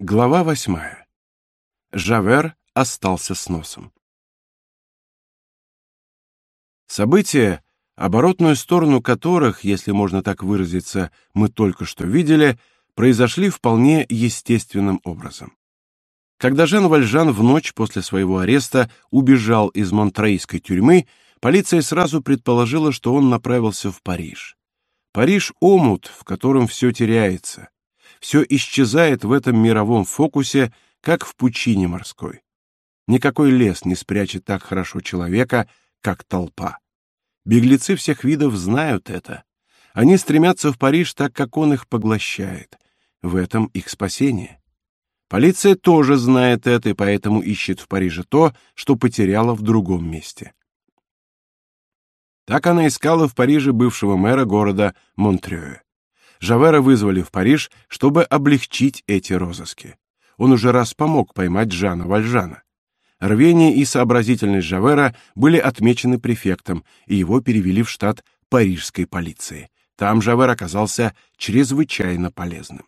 Глава восьмая. Жавер остался с носом. События, оборотную сторону которых, если можно так выразиться, мы только что видели, произошли вполне естественным образом. Когда Жан Вальжан в ночь после своего ареста убежал из монтрейской тюрьмы, полиция сразу предположила, что он направился в Париж. Париж — омут, в котором все теряется все исчезает в этом мировом фокусе, как в пучине морской. Никакой лес не спрячет так хорошо человека, как толпа. Беглецы всех видов знают это. Они стремятся в Париж так, как он их поглощает. В этом их спасение. Полиция тоже знает это и поэтому ищет в Париже то, что потеряла в другом месте. Так она искала в Париже бывшего мэра города Монтрeux. Жавера вызвали в Париж, чтобы облегчить эти розыски. Он уже раз помог поймать Жана Вальжана. Рвение и сообразительность Жавера были отмечены префектом, и его перевели в штат парижской полиции. Там Жавер оказался чрезвычайно полезным.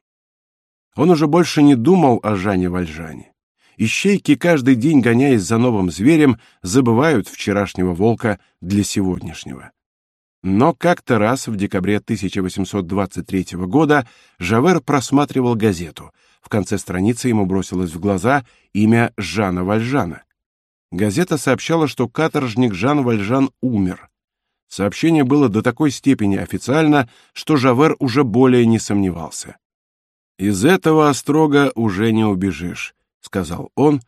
Он уже больше не думал о Жане Вальжане. Ищейки, каждый день гоняясь за новым зверем, забывают вчерашнего волка для сегодняшнего. Но как-то раз в декабре 1823 года Жавер просматривал газету. В конце страницы ему бросилось в глаза имя Жана Вальжана. Газета сообщала, что каторжник Жан Вальжан умер. Сообщение было до такой степени официально, что Жавер уже более не сомневался. Из этого острога уже не убежишь, сказал он,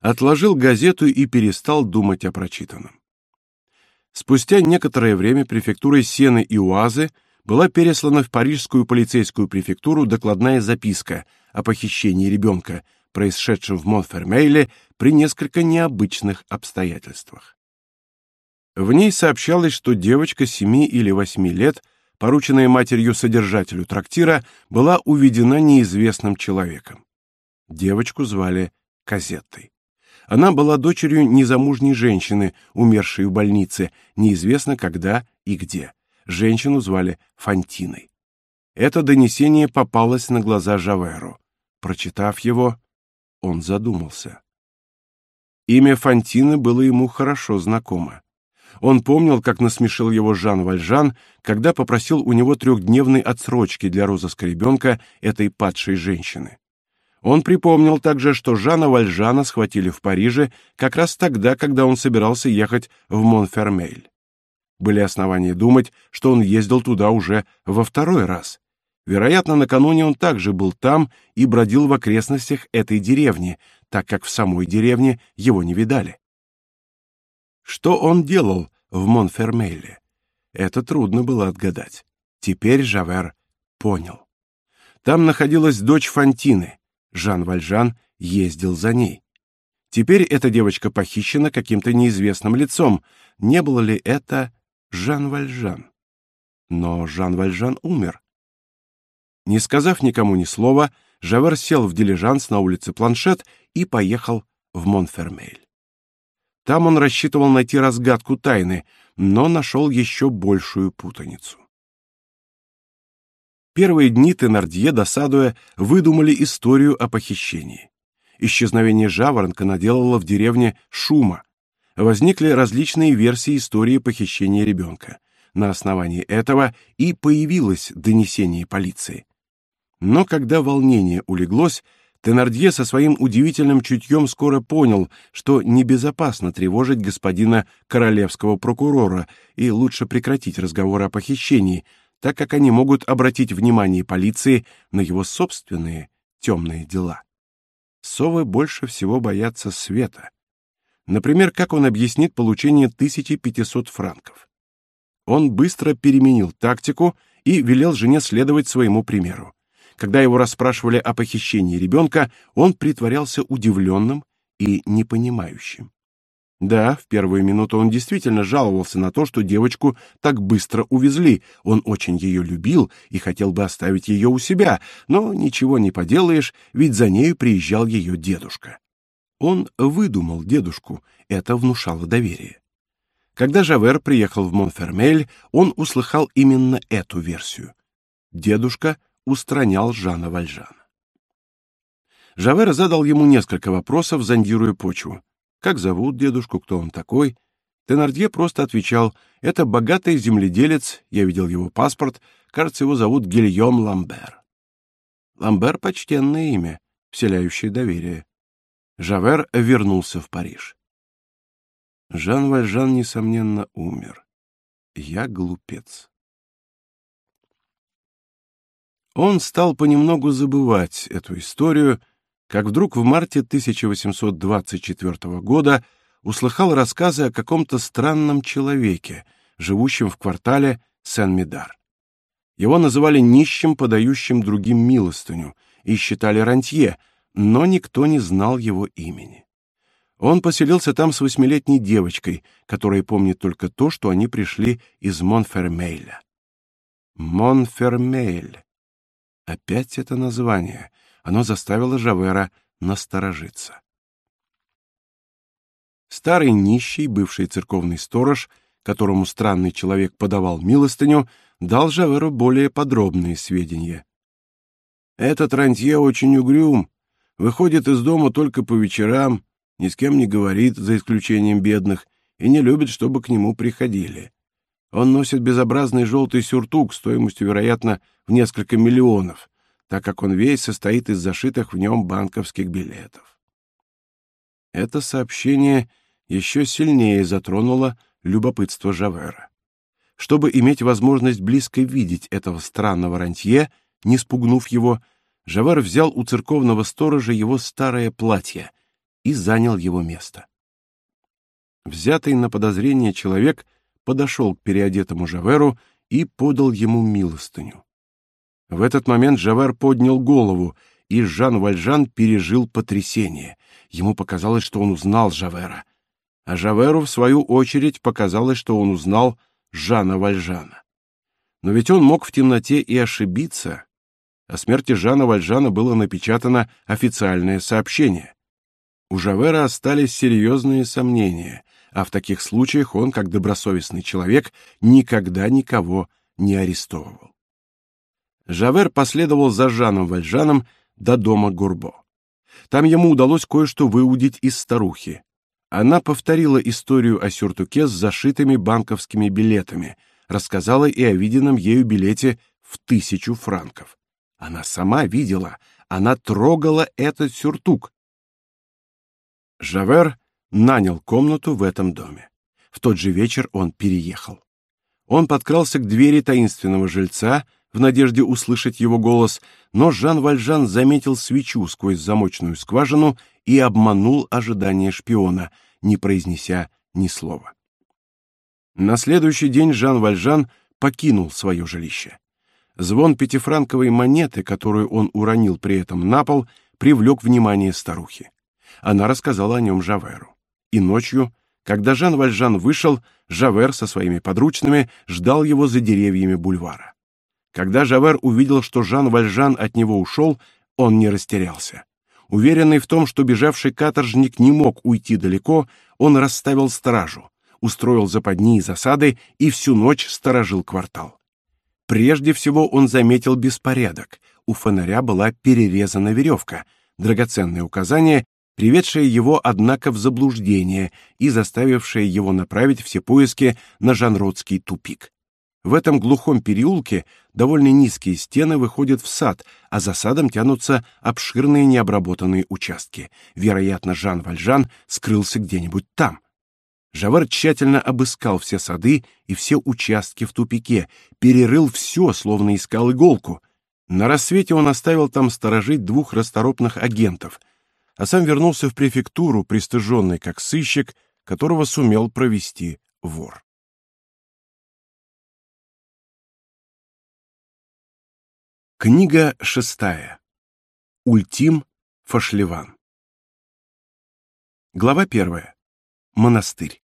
отложил газету и перестал думать о прочитанном. Спустя некоторое время префектурой Сены и Уазы была переслана в парижскую полицейскую префектуру докладная записка о похищении ребенка, происшедшем в Монфермейле при несколько необычных обстоятельствах. В ней сообщалось, что девочка семи или восьми лет, порученная матерью содержателю трактира, была уведена неизвестным человеком. Девочку звали Казеттой. Она была дочерью незамужней женщины, умершей в больнице, неизвестно когда и где. Женщину звали Фантиной. Это донесение попалось на глаза Жаверу. Прочитав его, он задумался. Имя Фантины было ему хорошо знакомо. Он помнил, как насмешил его Жан Вальжан, когда попросил у него трехдневной отсрочки для розыска ребенка этой падшей женщины. Он припомнил также, что Жана Вальжана схватили в Париже как раз тогда, когда он собирался ехать в Монфермейль. Были основания думать, что он ездил туда уже во второй раз. Вероятно, накануне он также был там и бродил в окрестностях этой деревни, так как в самой деревне его не видали. Что он делал в Монфермейле? Это трудно было отгадать. Теперь Жавер понял. Там находилась дочь Фантины, Жан Вальжан ездил за ней. Теперь эта девочка похищена каким-то неизвестным лицом. Не было ли это Жан Вальжан? Но Жан Вальжан умер. Не сказав никому ни слова, Жавер сел в дилижанс на улице Планшет и поехал в Монфермейль. Там он рассчитывал найти разгадку тайны, но нашел еще большую путаницу. Первые дни Тенардье, досадуя, выдумали историю о похищении. Исчезновение жаворонка наделало в деревне шума. Возникли различные версии истории похищения ребенка. На основании этого и появилось донесение полиции. Но когда волнение улеглось, Тенардье со своим удивительным чутьем скоро понял, что небезопасно тревожить господина королевского прокурора и лучше прекратить разговор о похищении, так как они могут обратить внимание полиции на его собственные темные дела. Совы больше всего боятся света. Например, как он объяснит получение 1500 франков. Он быстро переменил тактику и велел жене следовать своему примеру. Когда его расспрашивали о похищении ребенка, он притворялся удивленным и непонимающим. Да, в первую минуту он действительно жаловался на то, что девочку так быстро увезли. Он очень ее любил и хотел бы оставить ее у себя, но ничего не поделаешь, ведь за нею приезжал ее дедушка. Он выдумал дедушку, это внушало доверие. Когда Жавер приехал в Монфермель, он услыхал именно эту версию. Дедушка устранял Жана Вальжана. Жавер задал ему несколько вопросов, зондируя почву. Как зовут дедушку, кто он такой? Тенардье просто отвечал: "Это богатый земледелец, я видел его паспорт, кажется, его зовут Гильем Ламбер". Ламбер почтенное имя, вселяющее доверие. Жавер вернулся в Париж. Жан Вальжан несомненно умер. Я глупец. Он стал понемногу забывать эту историю, как вдруг в марте 1824 года услыхал рассказы о каком-то странном человеке, живущем в квартале Сен-Медар. Его называли нищим, подающим другим милостыню, и считали рантье, но никто не знал его имени. Он поселился там с восьмилетней девочкой, которая помнит только то, что они пришли из Монфермейля. Монфермейль. Опять это название оно заставило Жавера насторожиться. Старый нищий, бывший церковный сторож, которому странный человек подавал милостыню, дал Жаверу более подробные сведения. Этот рантье очень угрюм, выходит из дома только по вечерам, ни с кем не говорит, за исключением бедных, и не любит, чтобы к нему приходили. Он носит безобразный желтый сюртук стоимостью, вероятно, в несколько миллионов так как он весь состоит из зашитых в нем банковских билетов. Это сообщение еще сильнее затронуло любопытство Жавера. Чтобы иметь возможность близко видеть этого странного рантье, не спугнув его, Жавер взял у церковного сторожа его старое платье и занял его место. Взятый на подозрение человек подошел к переодетому Жаверу и подал ему милостыню. В этот момент Жавер поднял голову, и Жан Вальжан пережил потрясение. Ему показалось, что он узнал Жавера. А Жаверу, в свою очередь, показалось, что он узнал Жана Вальжана. Но ведь он мог в темноте и ошибиться. О смерти Жана Вальжана было напечатано официальное сообщение. У Жавера остались серьезные сомнения, а в таких случаях он, как добросовестный человек, никогда никого не арестовывал. Жавер последовал за Жаном Вальжаном до дома Гурбо. Там ему удалось кое-что выудить из старухи. Она повторила историю о сюртуке с зашитыми банковскими билетами, рассказала и о виденном ею билете в тысячу франков. Она сама видела, она трогала этот сюртук. Жавер нанял комнату в этом доме. В тот же вечер он переехал. Он подкрался к двери таинственного жильца, в надежде услышать его голос, но Жан Вальжан заметил свечу сквозь замочную скважину и обманул ожидания шпиона, не произнеся ни слова. На следующий день Жан Вальжан покинул свое жилище. Звон пятифранковой монеты, которую он уронил при этом на пол, привлек внимание старухи. Она рассказала о нем Жаверу. И ночью, когда Жан Вальжан вышел, Жавер со своими подручными ждал его за деревьями бульвара. Когда Жавер увидел, что Жан Вальжан от него ушел, он не растерялся. Уверенный в том, что бежавший каторжник не мог уйти далеко, он расставил стражу, устроил западни и засады и всю ночь сторожил квартал. Прежде всего он заметил беспорядок. У фонаря была перерезана веревка, драгоценное указание, приведшее его, однако, в заблуждение и заставившее его направить все поиски на Жанродский тупик. В этом глухом переулке довольно низкие стены выходят в сад, а за садом тянутся обширные необработанные участки. Вероятно, Жан Вальжан скрылся где-нибудь там. Жавар тщательно обыскал все сады и все участки в тупике, перерыл все, словно искал иголку. На рассвете он оставил там сторожить двух расторопных агентов, а сам вернулся в префектуру, пристыженный как сыщик, которого сумел провести вор. Книга шестая. Ультим Фашливан. Глава первая. Монастырь.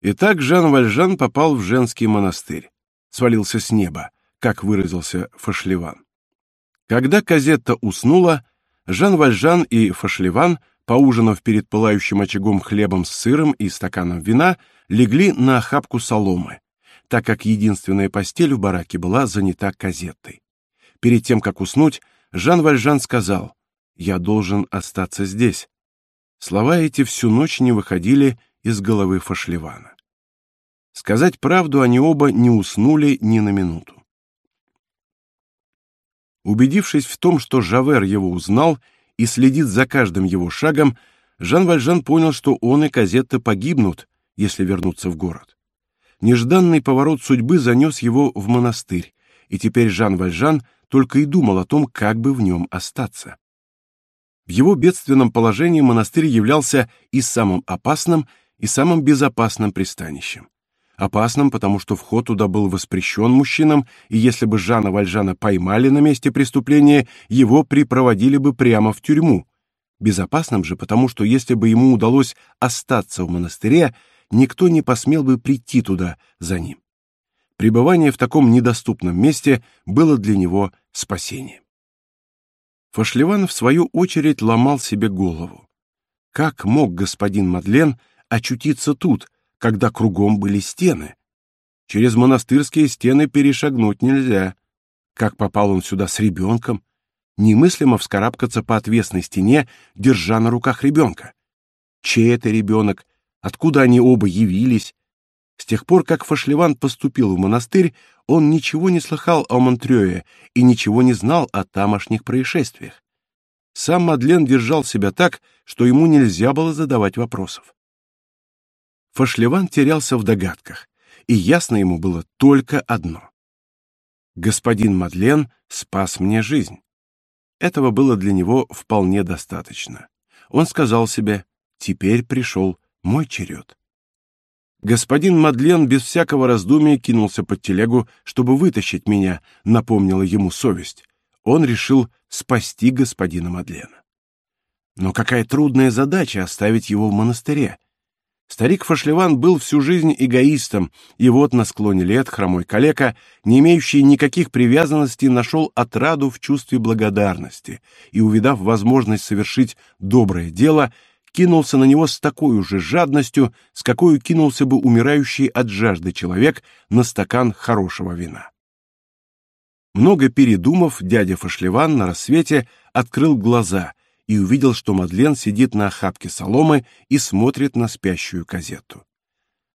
Итак, Жан Вальжан попал в женский монастырь. Свалился с неба, как выразился Фашливан. Когда Казетта уснула, Жан Вальжан и Фашливан, поужинав перед пылающим очагом хлебом с сыром и стаканом вина, легли на охапку соломы так как единственная постель в бараке была занята казеттой. Перед тем, как уснуть, Жан Вальжан сказал, «Я должен остаться здесь». Слова эти всю ночь не выходили из головы Фашлевана. Сказать правду, они оба не уснули ни на минуту. Убедившись в том, что Жавер его узнал и следит за каждым его шагом, Жан Вальжан понял, что он и Казетта погибнут, если вернуться в город. Нежданный поворот судьбы занес его в монастырь, и теперь Жан Вальжан только и думал о том, как бы в нем остаться. В его бедственном положении монастырь являлся и самым опасным, и самым безопасным пристанищем. Опасным, потому что вход туда был воспрещен мужчинам, и если бы Жана Вальжана поймали на месте преступления, его припроводили бы прямо в тюрьму. Безопасным же, потому что если бы ему удалось остаться в монастыре, никто не посмел бы прийти туда за ним. Пребывание в таком недоступном месте было для него спасением. Фашливан в свою очередь ломал себе голову. Как мог господин Мадлен очутиться тут, когда кругом были стены. Через монастырские стены перешагнуть нельзя. Как попал он сюда с ребенком? Немыслимо вскарабкаться по отвесной стене, держа на руках ребенка. Чей это ребенок? Откуда они оба явились? С тех пор, как Фашливан поступил в монастырь, он ничего не слыхал о Монтрёе и ничего не знал о тамошних происшествиях. Сам Мадлен держал себя так, что ему нельзя было задавать вопросов. Фашлеван терялся в догадках, и ясно ему было только одно. Господин Мадлен спас мне жизнь. Этого было для него вполне достаточно. Он сказал себе, теперь пришел мой черед. Господин Мадлен без всякого раздумия кинулся под телегу, чтобы вытащить меня, напомнила ему совесть. Он решил спасти господина Мадлена. Но какая трудная задача оставить его в монастыре. Старик Фашливан был всю жизнь эгоистом, и вот на склоне лет хромой калека, не имеющий никаких привязанностей, нашел отраду в чувстве благодарности и, увидав возможность совершить доброе дело, кинулся на него с такой же жадностью, с какой кинулся бы умирающий от жажды человек на стакан хорошего вина. Много передумав, дядя Фашливан на рассвете открыл глаза и увидел, что Мадлен сидит на охапке соломы и смотрит на спящую казету.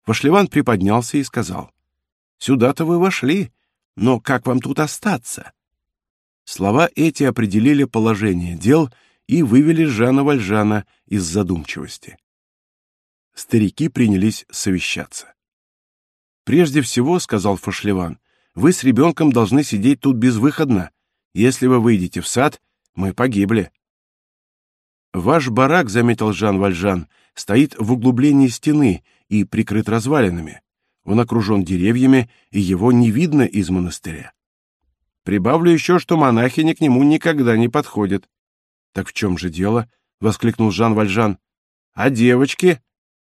Вашлеван приподнялся и сказал: "Сюда-то вы вошли, но как вам тут остаться?" Слова эти определили положение дел и вывели Жана Вальжана из задумчивости. Старики принялись совещаться. Прежде всего, сказал Фашлеван, вы с ребенком должны сидеть тут безвыходно. Если вы выйдете в сад, мы погибли. Ваш барак, заметил Жан Вальжан, стоит в углублении стены и прикрыт развалинами. Он окружен деревьями, и его не видно из монастыря. Прибавлю еще, что монахини к нему никогда не подходят. Так в чем же дело? воскликнул Жан Вальжан. А девочки?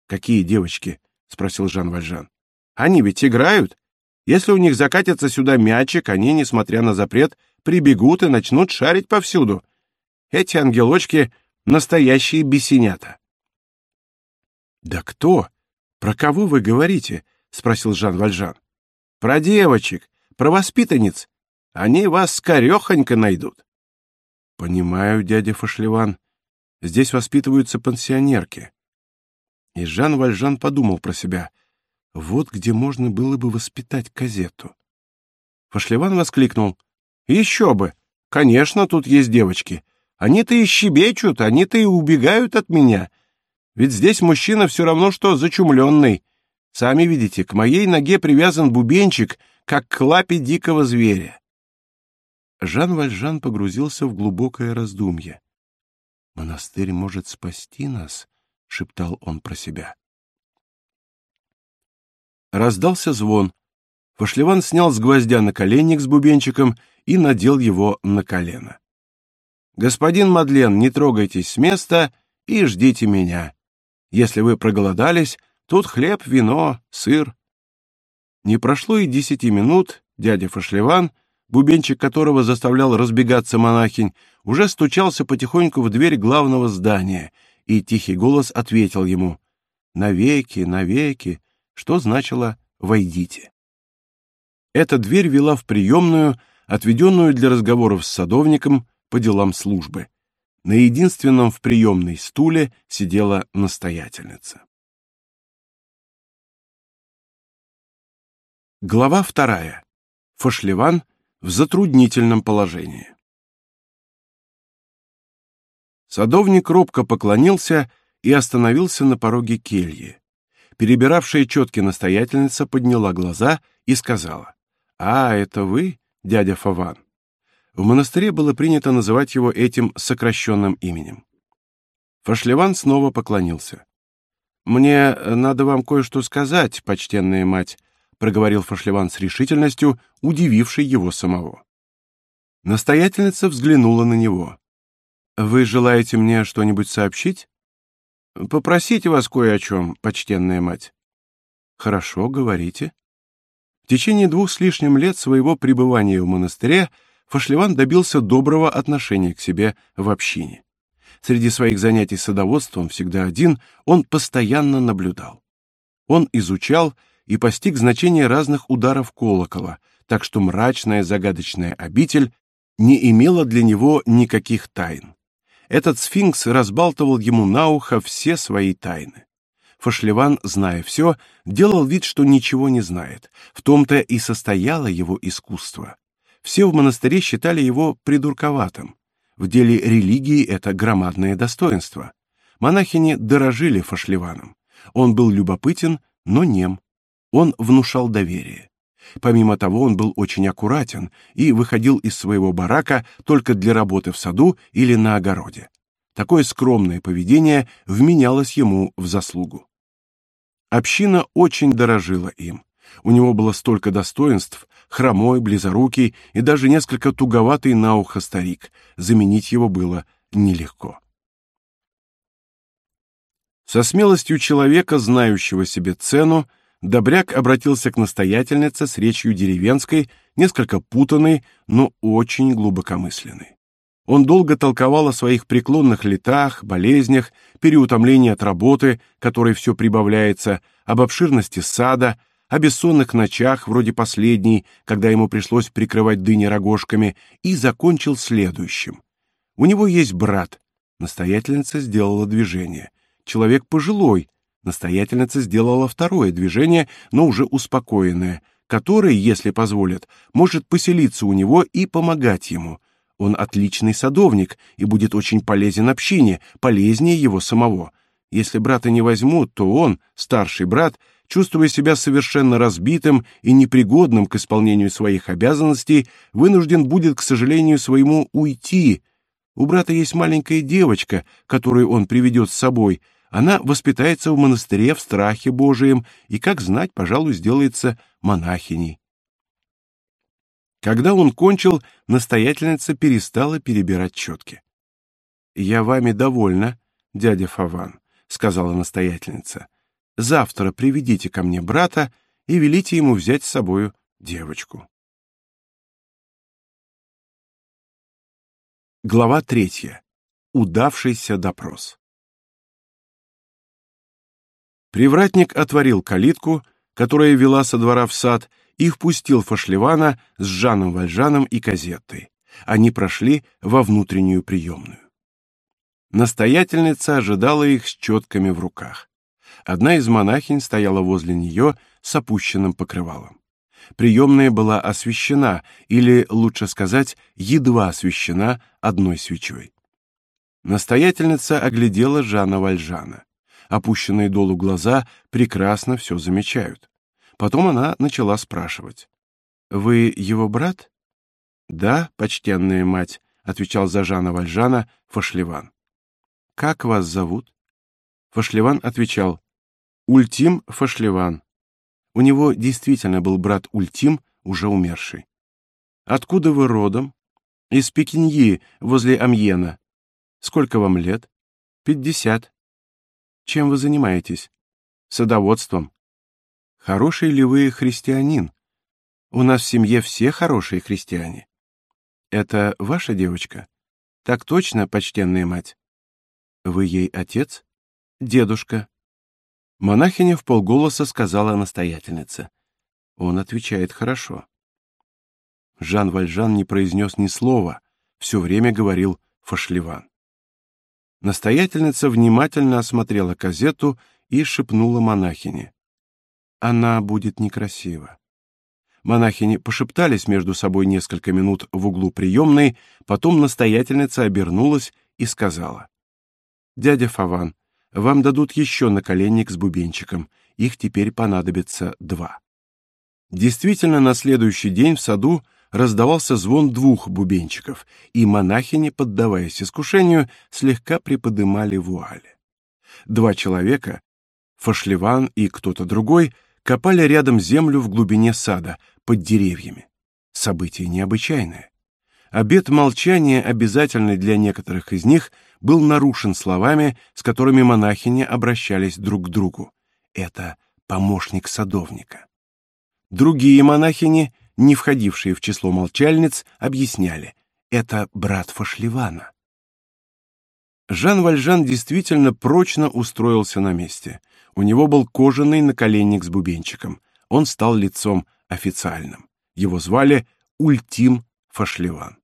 Какие девочки? спросил Жан Вальжан. Они ведь играют. Если у них закатится сюда мячик, они, несмотря на запрет, прибегут и начнут шарить повсюду. Эти ангелочки Настоящие бесенята. Да кто? Про кого вы говорите? спросил Жан Вальжан. Про девочек, про воспитанниц. Они вас скорехонько найдут. Понимаю, дядя Фашлеван. Здесь воспитываются пансионерки. И Жан Вальжан подумал про себя. Вот где можно было бы воспитать казету. Фашлеван воскликнул: «Еще бы! Конечно, тут есть девочки. Они-то и щебечут, они-то и убегают от меня. Ведь здесь мужчина все равно, что зачумленный. Сами видите, к моей ноге привязан бубенчик, как к лапе дикого зверя. Жан Вальжан погрузился в глубокое раздумье. «Монастырь может спасти нас», — шептал он про себя. Раздался звон. Фашлеван снял с гвоздя наколенник с бубенчиком и надел его на колено. Господин Мадлен, не трогайтесь с места и ждите меня. Если вы проголодались, тут хлеб, вино, сыр. Не прошло и десяти минут, дядя Фашлеван, бубенчик которого заставлял разбегаться монахинь, уже стучался потихоньку в дверь главного здания, и тихий голос ответил ему: "Навеки, навеки", что значило "войдите". Эта дверь вела в приемную, отведенную для разговоров с садовником, по делам службы. На единственном в приемной стуле сидела настоятельница. Глава вторая. Фашливан в затруднительном положении. Садовник робко поклонился и остановился на пороге кельи. Перебиравшая четки настоятельница подняла глаза и сказала: "А, это вы, дядя Фаван?" В монастыре было принято называть его этим сокращенным именем. Фашливан снова поклонился. Мне надо вам кое-что сказать, почтенная мать, проговорил Фашливан с решительностью, удивившей его самого. Настоятельница взглянула на него. Вы желаете мне что-нибудь сообщить? Попросить вас кое о чем, почтенная мать. Хорошо, говорите. В течение двух с лишним лет своего пребывания в монастыре Фашливан добился доброго отношения к себе в общине. Среди своих занятий садоводством всегда один, он постоянно наблюдал. Он изучал и постиг значение разных ударов колокола, так что мрачная загадочная обитель не имела для него никаких тайн этот сфинкс разбалтывал ему на ухо все свои тайны. Фашливан, зная все, делал вид, что ничего не знает. В том-то и состояло его искусство. Все в монастыре считали его придурковатым. В деле религии это громадное достоинство. Монахини дорожили Фашливаном. Он был любопытен, но нем. Он внушал доверие. Помимо того, он был очень аккуратен и выходил из своего барака только для работы в саду или на огороде. Такое скромное поведение вменялось ему в заслугу. Община очень дорожила им. У него было столько достоинств: хромой, близорукий и даже несколько туговатый на ухо старик. Заменить его было нелегко. Со смелостью человека, знающего себе цену, Добряк обратился к настоятельнице с речью деревенской, несколько путанной, но очень глубокомысленной. Он долго толковал о своих преклонных летах, болезнях, переутомлении от работы, которой все прибавляется, об обширности сада, о бессонных ночах, вроде последней, когда ему пришлось прикрывать дыни рогожками, и закончил следующим. У него есть брат. Настоятельница сделала движение. Человек пожилой, Настоятельница сделала второе движение, но уже успокоенное, который, если позволят, может поселиться у него и помогать ему. Он отличный садовник и будет очень полезен общине, полезнее его самого. Если брата не возьмут, то он, старший брат, чувствуя себя совершенно разбитым и непригодным к исполнению своих обязанностей, вынужден будет, к сожалению своему, уйти. У брата есть маленькая девочка, которую он приведет с собой — она воспитается в монастыре в страхе Божием и, как знать, пожалуй, сделается монахиней. Когда он кончил, настоятельница перестала перебирать четки. «Я вами довольна, дядя Фаван», — сказала настоятельница. «Завтра приведите ко мне брата и велите ему взять с собою девочку». Глава третья. Удавшийся допрос. Привратник отворил калитку, которая вела со двора в сад, и впустил Фашливана с Жаном Вальжаном и Казеттой. Они прошли во внутреннюю приемную. Настоятельница ожидала их с четками в руках. Одна из монахинь стояла возле нее с опущенным покрывалом. Приемная была освещена, или, лучше сказать, едва освещена одной свечой. Настоятельница оглядела Жана Вальжана опущенные долу глаза прекрасно все замечают. Потом она начала спрашивать: "Вы его брат?" "Да, почтенная мать", отвечал за Жана Вальжана Фашливан. "Как вас зовут?" Фашливан отвечал: "Ультим Фашливан". У него действительно был брат Ультим, уже умерший. "Откуда вы родом?" "Из Пекиньи, возле Амьена". "Сколько вам лет?" «Пятьдесят». Чем вы занимаетесь? Садоводством. Хороший ли вы христианин? У нас в семье все хорошие христиане. Это ваша девочка? Так точно, почтенная мать. Вы ей отец? Дедушка. Монахиня в полголоса сказала настоятельница. Он отвечает хорошо. Жан Вальжан не произнес ни слова. все время говорил Фашливан. Настоятельница внимательно осмотрела казету и шепнула монахине: "Она будет некрасива". Монахини пошептались между собой несколько минут в углу приемной, потом настоятельница обернулась и сказала: "Дядя Фаван, вам дадут еще наколенник с бубенчиком. Их теперь понадобится два". Действительно, на следующий день в саду раздавался звон двух бубенчиков, и монахини, поддаваясь искушению, слегка приподнимали вуали. Два человека, Фашливан и кто-то другой, копали рядом землю в глубине сада, под деревьями. Событие необычайное. Обет молчания, обязательный для некоторых из них, был нарушен словами, с которыми монахини обращались друг к другу. Это помощник садовника. Другие монахини, не входившие в число молчальниц, объясняли: это брат Фашливана. Жан Вальжан действительно прочно устроился на месте. У него был кожаный наколенник с бубенчиком. Он стал лицом официальным. Его звали Ультим Фашливан.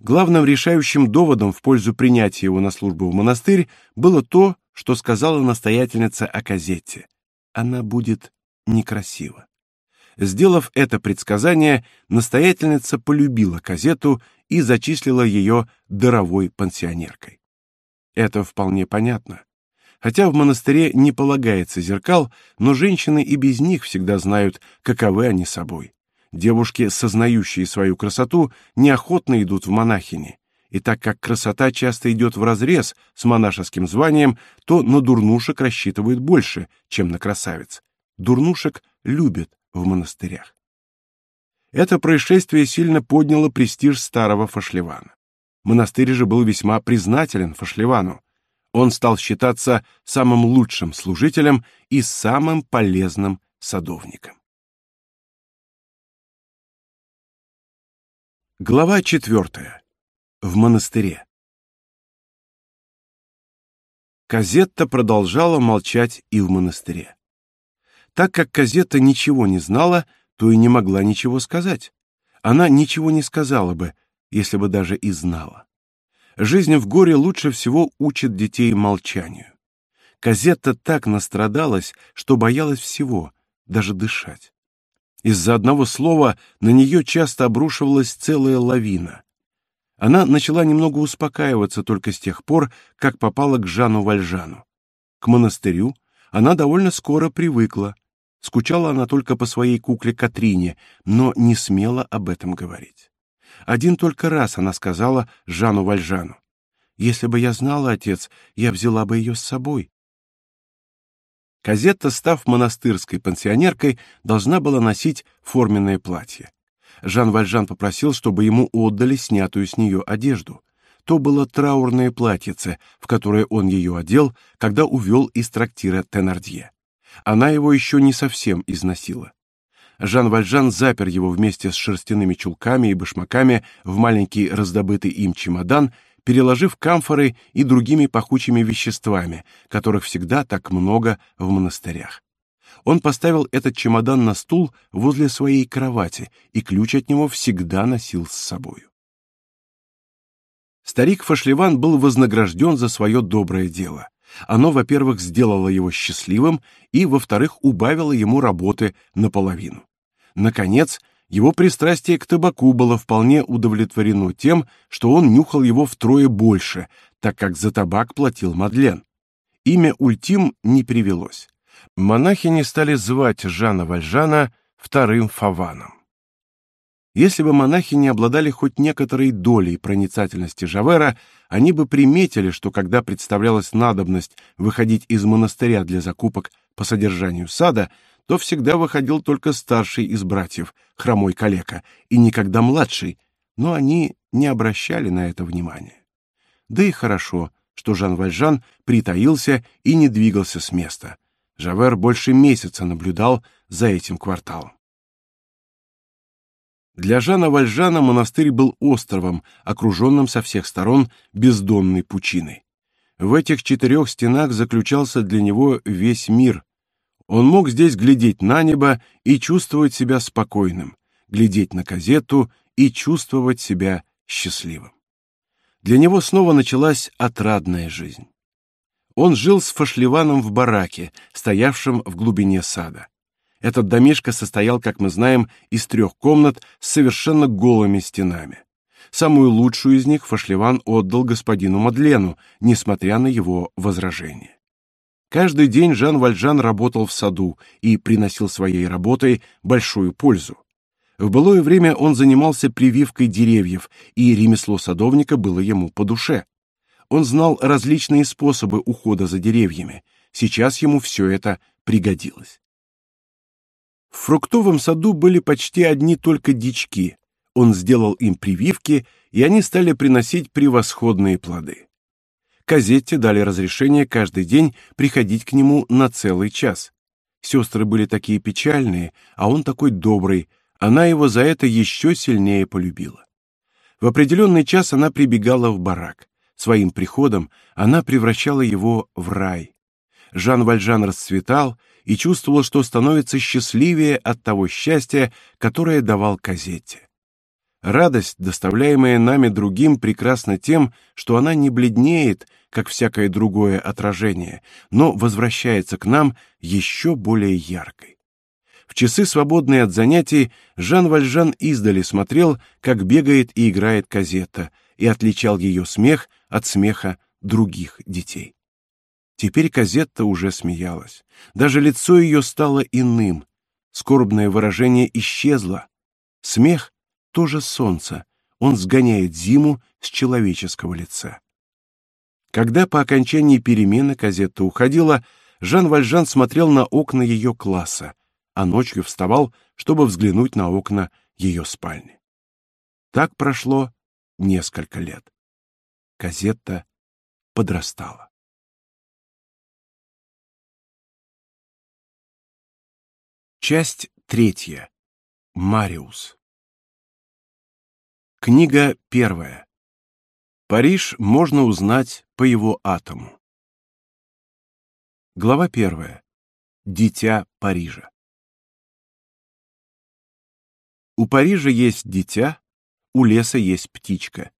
Главным решающим доводом в пользу принятия его на службу в монастырь было то, что сказала настоятельница о Казетте. Она будет некрасива. Сделав это предсказание, настоятельница полюбила Казету и зачислила ее даровой пансионеркой. Это вполне понятно. Хотя в монастыре не полагается зеркал, но женщины и без них всегда знают, каковы они собой. Девушки, сознающие свою красоту, неохотно идут в монахини. И так как красота часто идет вразрез с монашеским званием, то на дурнушек рассчитывают больше, чем на красавиц. Дурнушек любят в монастырях. Это происшествие сильно подняло престиж старого Фашливана. Монастырь же был весьма признателен Фашливану. Он стал считаться самым лучшим служителем и самым полезным садовником. Глава четвертая. В монастыре. Казетта продолжала молчать и в монастыре. Так как Казетта ничего не знала, то и не могла ничего сказать. Она ничего не сказала бы, если бы даже и знала. Жизнь в горе лучше всего учит детей молчанию. Казетта так настрадалась, что боялась всего, даже дышать. Из-за одного слова на нее часто обрушивалась целая лавина. Она начала немного успокаиваться только с тех пор, как попала к Жану Вальжану. К монастырю она довольно скоро привыкла. Скучала она только по своей кукле Катрине, но не смела об этом говорить. Один только раз она сказала Жану Вальжану: "Если бы я знала, отец, я взяла бы ее с собой". Казетта, став монастырской пансионеркой, должна была носить форменное платье. Жан Вальжан попросил, чтобы ему отдали снятую с нее одежду. То было траурное платьице, в которое он ее одел, когда увел из трактира Тенардье она его еще не совсем износила. Жан Вальжан запер его вместе с шерстяными чулками и башмаками в маленький раздобытый им чемодан, переложив камфоры и другими пахучими веществами, которых всегда так много в монастырях. Он поставил этот чемодан на стул возле своей кровати, и ключ от него всегда носил с собой. Старик Фашливан был вознагражден за свое доброе дело. Оно, во-первых, сделало его счастливым, и, во-вторых, убавило ему работы наполовину. Наконец, его пристрастие к табаку было вполне удовлетворено тем, что он нюхал его втрое больше, так как за табак платил Мадлен. Имя Ультим не привелось. Монахи не стали звать Жана Вальжана вторым Фаваном. Если бы монахи не обладали хоть некоторой долей проницательности Жавера, они бы приметили, что когда представлялась надобность выходить из монастыря для закупок по содержанию сада, то всегда выходил только старший из братьев, хромой калека, и никогда младший, но они не обращали на это внимания. Да и хорошо, что Жан Вальжан притаился и не двигался с места. Жавер больше месяца наблюдал за этим кварталом. Для Жана Вальжана монастырь был островом, окруженным со всех сторон бездонной пучиной. В этих четырех стенах заключался для него весь мир. Он мог здесь глядеть на небо и чувствовать себя спокойным, глядеть на газету и чувствовать себя счастливым. Для него снова началась отрадная жизнь. Он жил с Фашливаном в бараке, стоявшем в глубине сада. Этот домишко состоял, как мы знаем, из трех комнат с совершенно голыми стенами. Самую лучшую из них Фашливан отдал господину Мадлену, несмотря на его возражения. Каждый день Жан Вальжан работал в саду и приносил своей работой большую пользу. В былое время он занимался прививкой деревьев, и ремесло садовника было ему по душе. Он знал различные способы ухода за деревьями. Сейчас ему все это пригодилось. В фруктовом саду были почти одни только дички. Он сделал им прививки, и они стали приносить превосходные плоды. Казетте дали разрешение каждый день приходить к нему на целый час. Сестры были такие печальные, а он такой добрый, она его за это еще сильнее полюбила. В определенный час она прибегала в барак. Своим приходом она превращала его в рай. Жан Вальжан расцветал и чувствовал, что становится счастливее от того счастья, которое давал Казетте. Радость, доставляемая нами другим, прекрасна тем, что она не бледнеет, как всякое другое отражение, но возвращается к нам еще более яркой. В часы, свободные от занятий, Жан Вальжан издали смотрел, как бегает и играет Казетта, и отличал ее смех от смеха других детей. Теперь Казетта уже смеялась. Даже лицо ее стало иным. Скорбное выражение исчезло. Смех — тоже солнце. Он сгоняет зиму с человеческого лица. Когда по окончании перемены Казетта уходила, Жан Вальжан смотрел на окна ее класса, а ночью вставал, чтобы взглянуть на окна ее спальни. Так прошло несколько лет. Казетта подрастала. Часть третья. Мариус. Книга первая. Париж можно узнать по его атому. Глава первая. Дитя Парижа. У Парижа есть дитя, у леса есть птичка.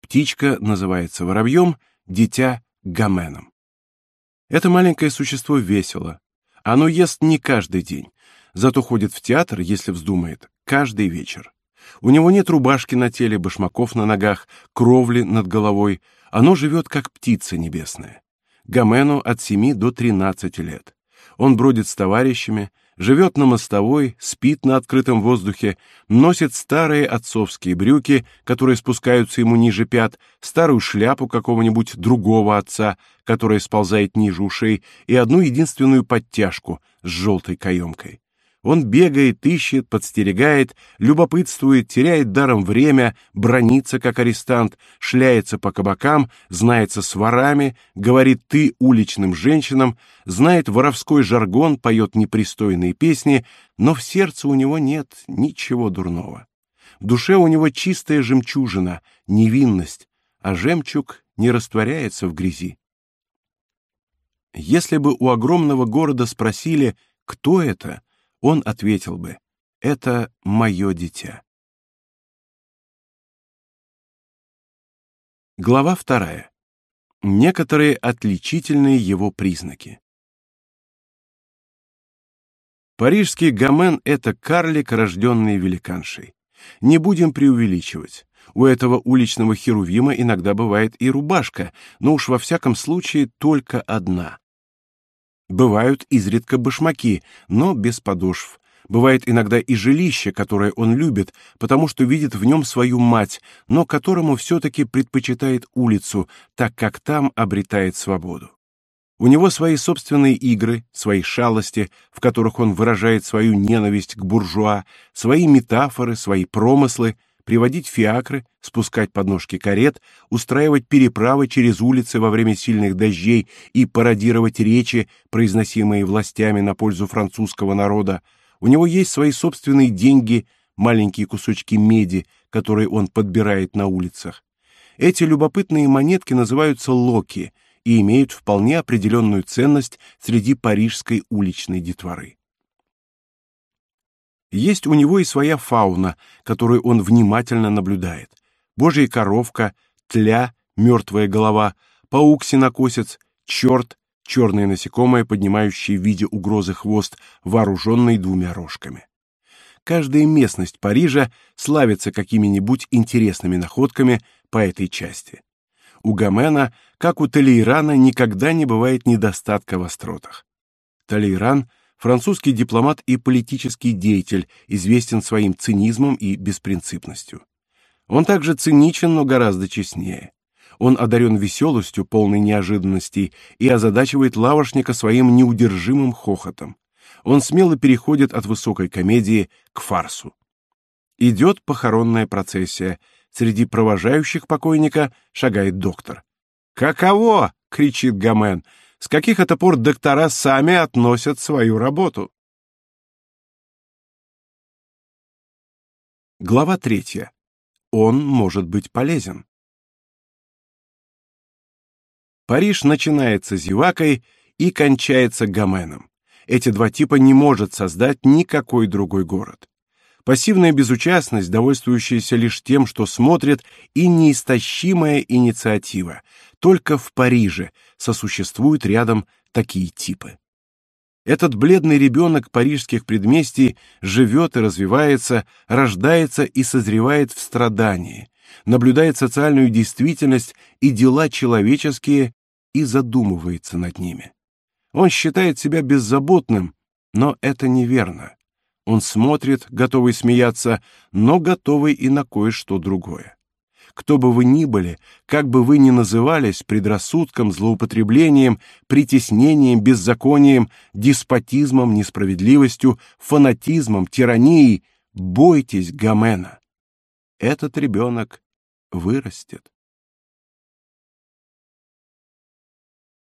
Птичка называется воробьем, дитя — гаменом. Это маленькое существо весело. Оно ест не каждый день, зато ходит в театр, если вздумает, каждый вечер. У него нет рубашки на теле, башмаков на ногах, кровли над головой. Оно живет как птица небесная. Гамену от 7 до 13 лет. Он бродит с товарищами, живет на мостовой, спит на открытом воздухе, носит старые отцовские брюки, которые спускаются ему ниже пят, старую шляпу какого-нибудь другого отца, которая сползает ниже ушей, и одну единственную подтяжку с желтой каемкой. Он бегает, ищет, подстерегает, любопытствует, теряет даром время, бронится как арестант, шляется по кабакам, знается с ворами, говорит «ты» уличным женщинам, знает воровской жаргон, поет непристойные песни, но в сердце у него нет ничего дурного. В душе у него чистая жемчужина, невинность, а жемчуг не растворяется в грязи. Если бы у огромного города спросили, кто это, он ответил бы «Это мое дитя». Глава вторая. Некоторые отличительные его признаки. Парижский гамен — это карлик, рожденный великаншей. Не будем преувеличивать. У этого уличного херувима иногда бывает и рубашка, но уж во всяком случае только одна. Бывают изредка башмаки, но без подошв. Бывает иногда и жилище, которое он любит, потому что видит в нем свою мать, но которому все-таки предпочитает улицу, так как там обретает свободу. У него свои собственные игры, свои шалости, в которых он выражает свою ненависть к буржуа, свои метафоры, свои промыслы, приводить фиакры, спускать подножки карет, устраивать переправы через улицы во время сильных дождей и пародировать речи, произносимые властями на пользу французского народа. У него есть свои собственные деньги, маленькие кусочки меди, которые он подбирает на улицах. Эти любопытные монетки называются локи и имеют вполне определенную ценность среди парижской уличной детворы. Есть у него и своя фауна, которую он внимательно наблюдает. Божья коровка, тля, мертвая голова, паук-синокосец, черт, черное насекомое, поднимающее в виде угрозы хвост, вооруженный двумя рожками. Каждая местность Парижа славится какими-нибудь интересными находками по этой части. У Гомена, как у Толейрана, никогда не бывает недостатка в остротах. Толейран — французский дипломат и политический деятель, известен своим цинизмом и беспринципностью. Он также циничен, но гораздо честнее. Он одарен веселостью, полной неожиданностей, и озадачивает лавошника своим неудержимым хохотом. Он смело переходит от высокой комедии к фарсу. Идет похоронная процессия. Среди провожающих покойника шагает доктор. «Каково?» — кричит Гомен. «С каких это пор доктора сами относят свою работу?» Глава третья. Он может быть полезен. Париж начинается зевакой и кончается Гоменом. Эти два типа не может создать никакой другой город. Пассивная безучастность, довольствующаяся лишь тем, что смотрит, и неистощимая инициатива. Только в Париже сосуществуют рядом такие типы. Этот бледный ребенок парижских предместий живет и развивается, рождается и созревает в страдании, наблюдает социальную действительность и дела человеческие и задумывается над ними. Он считает себя беззаботным, но это неверно. Он смотрит, готовый смеяться, но готовый и на кое-что другое. Кто бы вы ни были, как бы вы ни назывались предрассудком, злоупотреблением, притеснением, беззаконием, деспотизмом, несправедливостью, фанатизмом, тиранией, бойтесь Гомена. Этот ребенок вырастет.